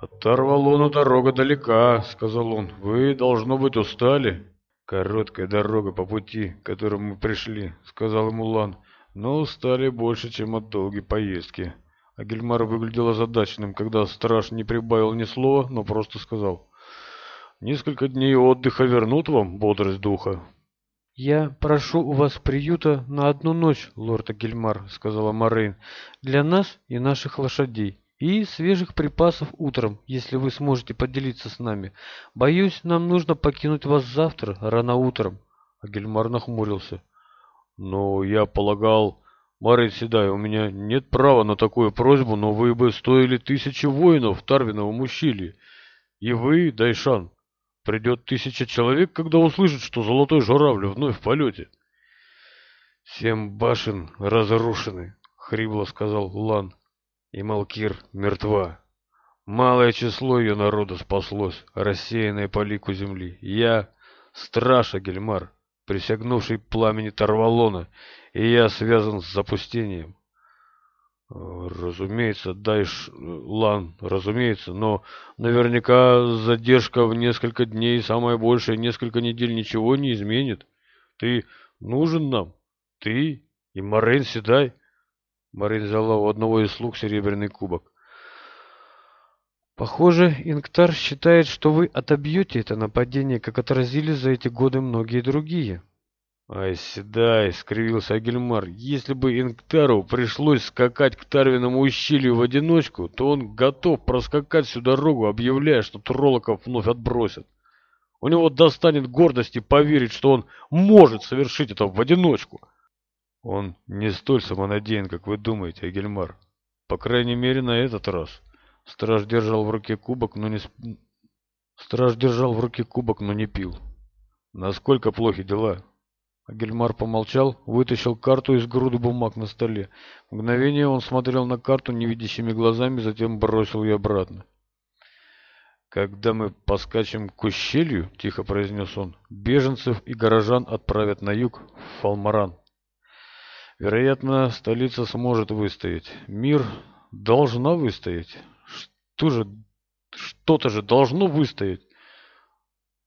«Оторвало на дорога далека», — сказал он. «Вы, должно быть, устали». «Короткая дорога по пути, к которому мы пришли», — сказал ему Лан. «Но устали больше, чем от долгой поездки». А Гельмар выглядел озадаченным, когда страж не прибавил ни слова, но просто сказал. «Несколько дней отдыха вернут вам бодрость духа». «Я прошу у вас приюта на одну ночь, лорд Агельмар», — сказала Морейн, — «для нас и наших лошадей» и свежих припасов утром, если вы сможете поделиться с нами. Боюсь, нам нужно покинуть вас завтра, рано утром». А Гельмар нахмурился. «Но я полагал...» «Марит Седай, у меня нет права на такую просьбу, но вы бы стоили тысячи воинов в Тарвиновом. И вы, Дайшан, придет тысяча человек, когда услышит, что золотой журавль вновь в полете». «Семь башен разрушены», — хрипло сказал Лан. И Малкир мертва. Малое число ее народа спаслось, рассеянное по лику земли. Я, страша Гельмар, присягнувший пламени Тарвалона, и я связан с запустением. Э, разумеется, Дайш э, Лан, разумеется, но наверняка задержка в несколько дней, самое большее несколько недель ничего не изменит. Ты нужен нам, ты и Морейн Седай. Маринзяло у одного из слуг серебряный кубок. Похоже, Инктар считает, что вы отобьете это нападение, как отразили за эти годы многие другие. Ай, седай, скривился Агельмар. Если бы Инктару пришлось скакать к Тарвиному ущелью в одиночку, то он готов проскакать всю дорогу, объявляя, что Троллоков вновь отбросят. У него достанет гордости поверить, что он может совершить это в одиночку. Он не столь самонадеян, как вы думаете, Агельмар. По крайней мере, на этот раз. Страж держал в руке кубок, но не... Страж держал в руке кубок, но не пил. Насколько плохи дела? Агельмар помолчал, вытащил карту из груды бумаг на столе. Мгновение он смотрел на карту невидящими глазами, затем бросил ее обратно. «Когда мы поскачем к ущелью», — тихо произнес он, — «беженцев и горожан отправят на юг, в Фалмаран». Вероятно, столица сможет выстоять. Мир должна выстоять. Что же, что-то же должно выстоять.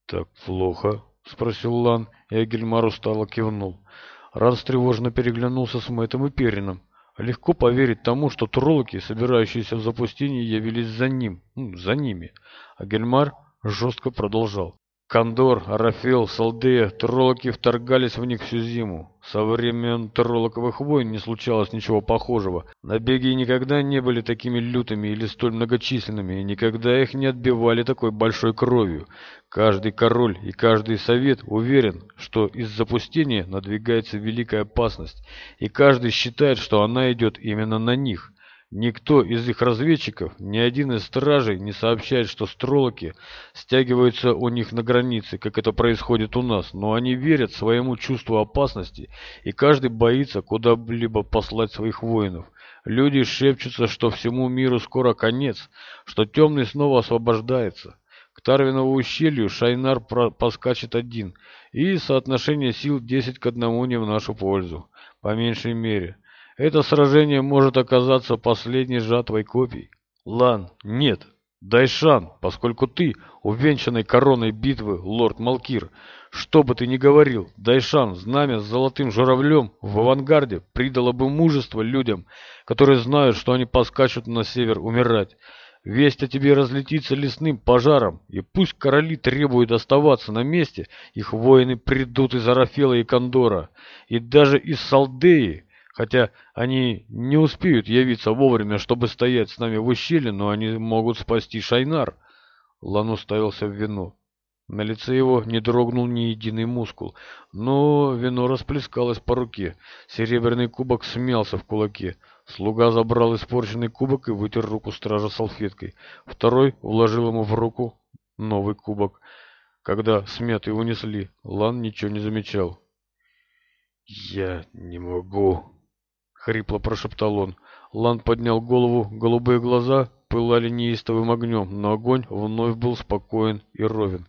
Так плохо, спросил Лан, и Агельмар устало кивнул. Ран тревожно переглянулся с Мэттом и Перином. Легко поверить тому, что троллоки, собирающиеся в запустение, явились за ним, ну, за ними. Агельмар жестко продолжал. Кондор, Арафел, Салдея, троллоки вторгались в них всю зиму. Со времен троллоковых войн не случалось ничего похожего. Набеги никогда не были такими лютыми или столь многочисленными, и никогда их не отбивали такой большой кровью. Каждый король и каждый совет уверен, что из запустения надвигается великая опасность, и каждый считает, что она идет именно на них. Никто из их разведчиков, ни один из стражей не сообщает, что стролоки стягиваются у них на границе, как это происходит у нас, но они верят своему чувству опасности, и каждый боится куда-либо послать своих воинов. Люди шепчутся, что всему миру скоро конец, что темный снова освобождается. К Тарвинову ущелью Шайнар поскачет один, и соотношение сил 10 к 1 не в нашу пользу, по меньшей мере. Это сражение может оказаться последней жатвой копий. Лан, нет, дай шан, поскольку ты, увенчанный короной битвы, лорд Малкир, что бы ты ни говорил, дай шан, знамя с золотым журавлем в авангарде придало бы мужество людям, которые знают, что они поскачут на север умирать. Весть о тебе разлетится лесным пожаром, и пусть короли требуют оставаться на месте, их воины придут из Арафела и Кондора, и даже из Салдеи, Хотя они не успеют явиться вовремя, чтобы стоять с нами в ущелье, но они могут спасти Шайнар. Лан уставился в вино. На лице его не дрогнул ни единый мускул, но вино расплескалось по руке. Серебряный кубок смялся в кулаке. Слуга забрал испорченный кубок и вытер руку стража салфеткой. Второй вложил ему в руку новый кубок. Когда смятый унесли, Лан ничего не замечал. «Я не могу», хрипло прошептал он. Лан поднял голову, голубые глаза пылали неистовым огнем, но огонь вновь был спокоен и ровен.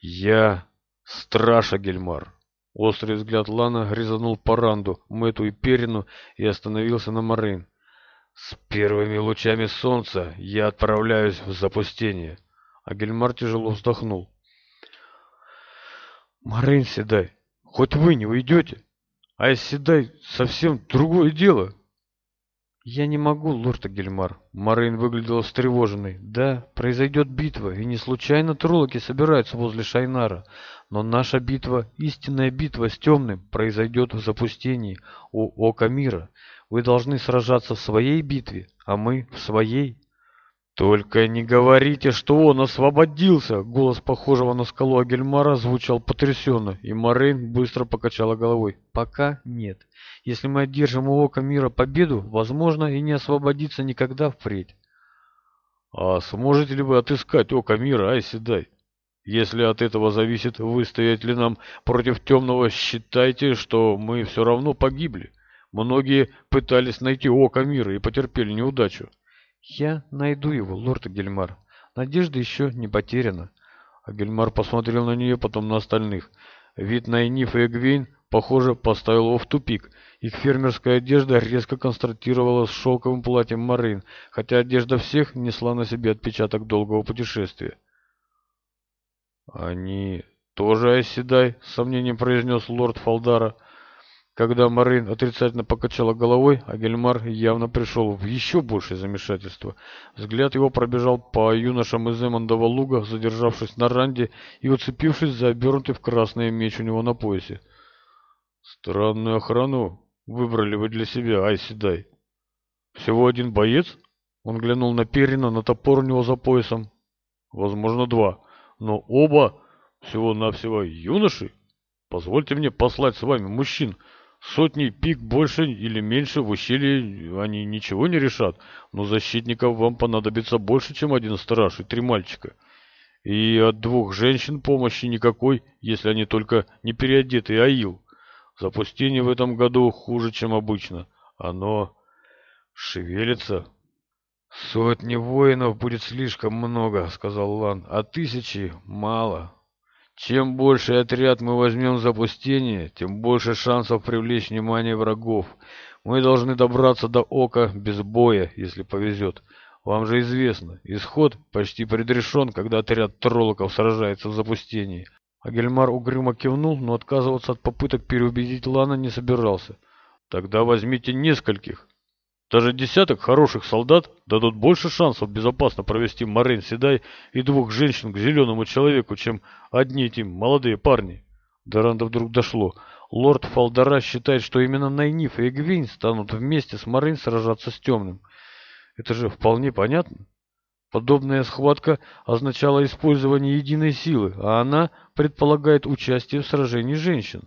«Я страж Агельмар!» Острый взгляд Лана резанул Паранду, Мэту и Перину и остановился на Марин. «С первыми лучами солнца я отправляюсь в запустение!» Агельмар тяжело вздохнул. «Марин Седай, хоть вы не уйдете!» А если дай совсем другое дело? Я не могу, лорд Гельмар. Марин выглядела встревоженной. Да, произойдет битва, и не случайно троллоки собираются возле Шайнара. Но наша битва, истинная битва с темным, произойдет в запустении у Ока мира. Вы должны сражаться в своей битве, а мы в своей. «Только не говорите, что он освободился!» Голос похожего на скалу Агельмара звучал потрясенно, и Морейн быстро покачала головой. «Пока нет. Если мы одержим у Ока Мира победу, возможно, и не освободиться никогда впредь». «А сможете ли вы отыскать Ока Мира, Айседай? Если от этого зависит, выстоять ли нам против Темного, считайте, что мы все равно погибли. Многие пытались найти Ока Мира и потерпели неудачу». Я найду его, лорд Гельмар. Надежда еще не потеряна. А Гельмар посмотрел на нее, потом на остальных. Вид на Найниф и Эгвейн, похоже, поставил его в тупик. Их фермерская одежда резко констатировала с шелковым платьем Марин, хотя одежда всех несла на себе отпечаток долгого путешествия. «Они тоже оседай», — с сомнением произнес лорд Фалдара. Когда Марин отрицательно покачала головой, а Гельмар явно пришел в еще большее замешательство. Взгляд его пробежал по юношам из Эмондова луга, задержавшись на ранде и уцепившись за обернутый в красный меч у него на поясе. «Странную охрану выбрали вы для себя, ай седай!» «Всего один боец?» Он глянул на Перина, на топор у него за поясом. «Возможно, два. Но оба всего-навсего юноши? Позвольте мне послать с вами мужчин!» Сотни пик больше или меньше в ущелье они ничего не решат, но защитников вам понадобится больше, чем один страж и три мальчика. И от двух женщин помощи никакой, если они только не переодетый аил. Запустение в этом году хуже, чем обычно. Оно шевелится. «Сотни воинов будет слишком много», — сказал Лан, — «а тысячи мало». Чем больше отряд мы возьмем в запустение, тем больше шансов привлечь внимание врагов. Мы должны добраться до ока без боя, если повезет. Вам же известно, исход почти предрешен, когда отряд троллоков сражается в запустении. Агельмар угрюмо кивнул, но отказываться от попыток переубедить Лана не собирался. «Тогда возьмите нескольких. Даже десяток хороших солдат дадут больше шансов безопасно провести Морейн Седай и двух женщин к зеленому человеку, чем одни эти молодые парни. До Ранда вдруг дошло. Лорд Фалдара считает, что именно Найниф и Эгвин станут вместе с Морейн сражаться с темным. Это же вполне понятно. Подобная схватка означала использование единой силы, а она предполагает участие в сражении женщин.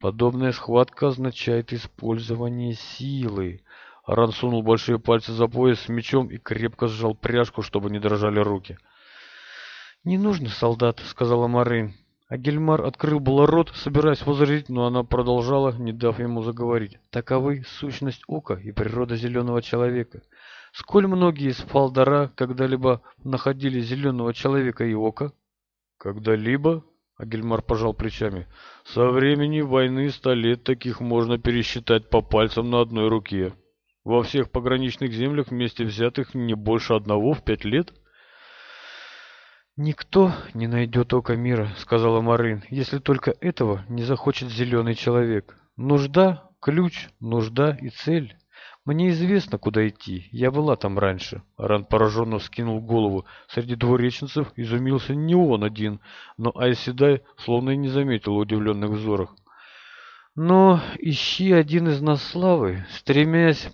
Подобная схватка означает использование силы. Ран сунул большие пальцы за пояс с мечом и крепко сжал пряжку, чтобы не дрожали руки. «Не нужно, солдат», — сказала Марин. А Гельмар открыл было рот, собираясь возразить, но она продолжала, не дав ему заговорить. «Таковы сущность ока и природа зеленого человека. Сколь многие из Фалдара когда-либо находили зеленого человека и ока?» «Когда-либо?» А пожал плечами. «Со времени войны сто лет таких можно пересчитать по пальцам на одной руке». Во всех пограничных землях вместе взятых не больше одного в пять лет? «Никто не найдет око мира», — сказала Марин, — «если только этого не захочет зеленый человек. Нужда, ключ, нужда и цель. Мне известно, куда идти. Я была там раньше». Ран пораженно вскинул голову. Среди двуреченцев изумился не он один, но Айседай словно и не заметил удивленных взорах. Но ищи один из нас славы, стремясь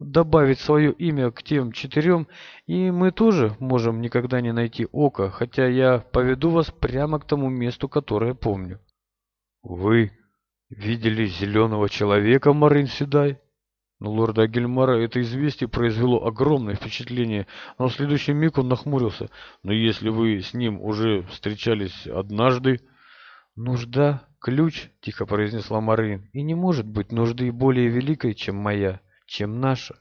добавить свое имя к тем четырем, и мы тоже можем никогда не найти ока, хотя я поведу вас прямо к тому месту, которое помню». «Вы видели зеленого человека, Марин Седай?» ну, На лорда Гельмара это известие произвело огромное впечатление, но в следующий миг он нахмурился. «Но если вы с ним уже встречались однажды...» «Нужда — ключ», — тихо произнесла Марин, — «и не может быть нужды более великой, чем моя» чем наша.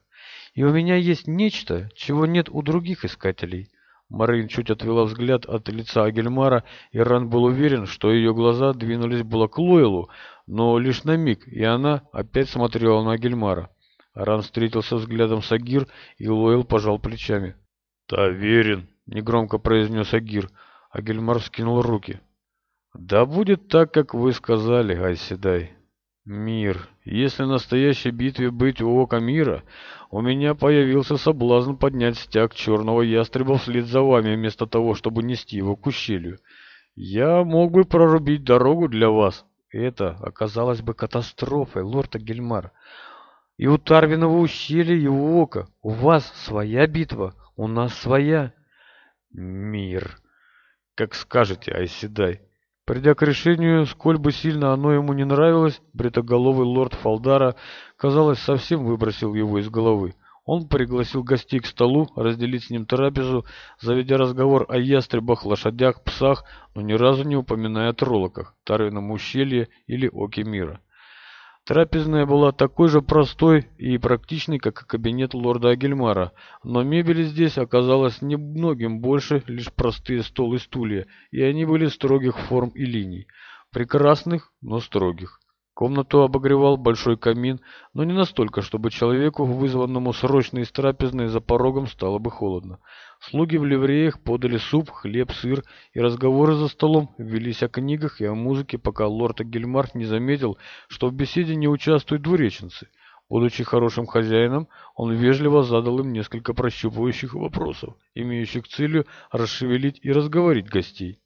И у меня есть нечто, чего нет у других искателей. Марин чуть отвела взгляд от лица Агельмара, и Ран был уверен, что ее глаза двинулись было к Лойлу, но лишь на миг, и она опять смотрела на Агельмара. Ран встретился взглядом с Агир, и Лойл пожал плечами. «Таверин», — негромко произнес Агир. Агельмар скинул руки. «Да будет так, как вы сказали, Айседай» мир. Если настоящей битве быть у ока мира, у меня появился соблазн поднять стяг черного ястреба вслед за вами, вместо того, чтобы нести его к ущелью. Я мог бы прорубить дорогу для вас. Это оказалось бы катастрофой, лорд Гельмар. И у Тарвиного ущелья и у ока. У вас своя битва, у нас своя. Мир. Как скажете, Айседай. Придя к решению, сколь бы сильно оно ему не нравилось, бритоголовый лорд Фалдара, казалось, совсем выбросил его из головы. Он пригласил гостей к столу, разделить с ним трапезу, заведя разговор о ястребах, лошадях, псах, но ни разу не упоминая о троллоках, Тарвином ущелье или Оке мира. Трапезная была такой же простой и практичной, как и кабинет лорда Агельмара, но мебели здесь оказалось немногим больше, лишь простые стол и стулья, и они были строгих форм и линий. Прекрасных, но строгих. Комнату обогревал большой камин, но не настолько, чтобы человеку, вызванному срочно из трапезной, за порогом стало бы холодно. Слуги в ливреях подали суп, хлеб, сыр, и разговоры за столом велись о книгах и о музыке, пока лорд Агельмарт не заметил, что в беседе не участвуют двуреченцы. Будучи хорошим хозяином, он вежливо задал им несколько прощупывающих вопросов, имеющих целью расшевелить и разговорить гостей.